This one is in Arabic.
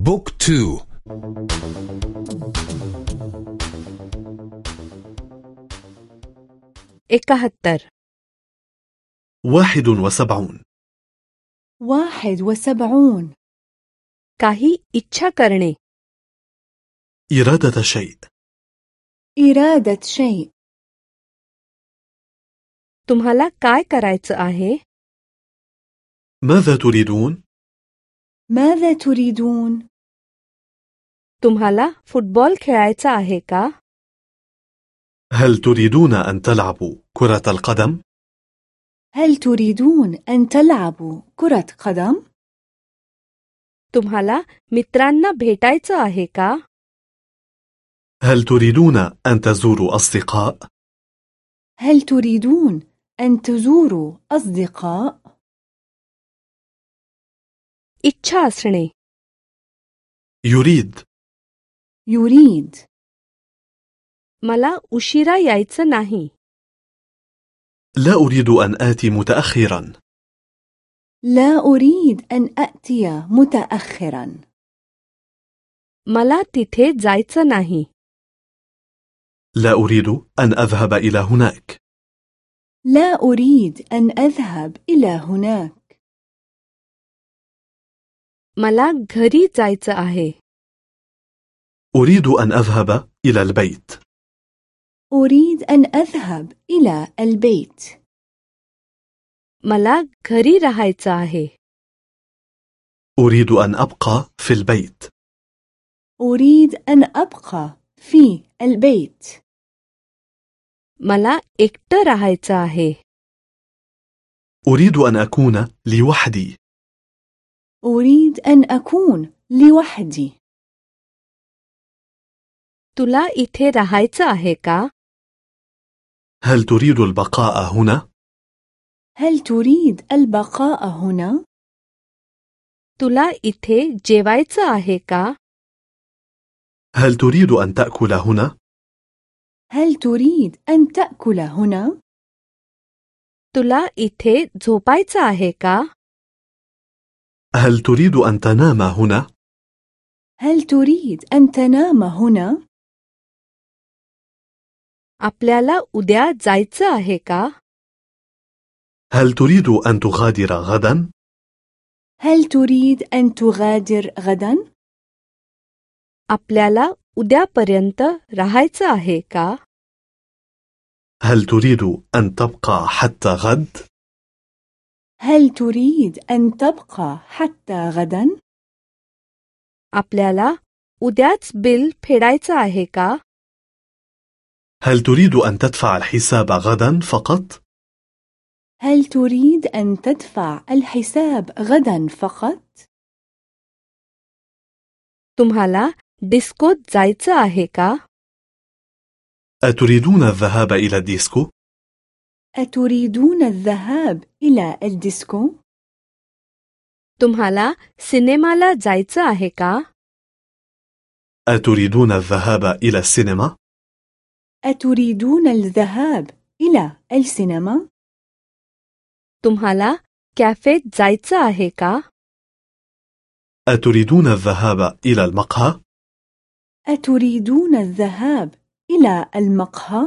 بوك تو एकाहत्तर واحد وسبعون واحد وسبعون काही इच्छा करणे إرادة شيء إرادة شيء तुम्हाला काय करायचं आहे ماذا تريدون؟ ماذا تريدون؟ तुम्हाला फुटबॉल खेळायचा आहे का هل تريدون أن تلعبوا كرة القدم؟ هل تريدون أن تلعبوا كرة قدم؟ तुम्हाला मित्रांना भेटायचं आहे का هل تريدون أن تزوروا أصدقاء؟ هل تريدون أن تزوروا أصدقاء؟ इच्छा असणे يريد يريد मला उशिरा यायचं नाही لا أريد أن آتي متأخرا لا أريد أن أأتي متأخرا मला तिथे जायचं नाही لا أريد أن أذهب إلى هناك لا أريد أن أذهب إلى هناك मला घरी जायचं आहे أريد أن أذهب إلى البيت أريد أن أذهب إلى البيت मला घरी राहायचं आहे أريد أن أبقى في البيت أريد أن أبقى في البيت मला एकटं राहायचं आहे أريد أن أكون لوحدي أريد أن أكون لوحدي तुला इथे राहायचं आहे का هل تريد البقاء هنا؟ هل تريد البقاء هنا؟ तुला इथे जेवायचं आहे का هل تريد أن تأكل هنا؟ هل تريد أن تأكل هنا؟ तुला इथे झोपायचं आहे का هل تريد أن تنام هنا؟ هل تريد أن تنام هنا؟ आपल्याला उद्या जायचं आहे का هل تريد أن تغادر غدا؟ هل تريد أن تغادر غدا؟ आपल्याला उद्यापर्यंत राहायचं आहे का هل تريد أن تبقى حتى غد؟ هل تريد أن تبقى حتى غدا؟ आपल्याला उद्याच बिल फेडायचं आहे का هل تريد أن تدفع الحساب غدا فقط؟ هل تريد أن تدفع الحساب غدا فقط؟ तुम्हाला डिस्कोत जायचं आहे का أتريدون الذهاب إلى الديسكو؟ أتريدون الذهاب إلى الديسكو؟ तुम्हाला सिनेमाला जायचं आहे का أتريدون الذهاب إلى السينما؟ أتريدون الذهاب إلى السينما؟ तुम्हाला कॅफेत जायचं आहे का أتريدون الذهاب إلى المقهى؟ أتريدون الذهاب إلى المقهى؟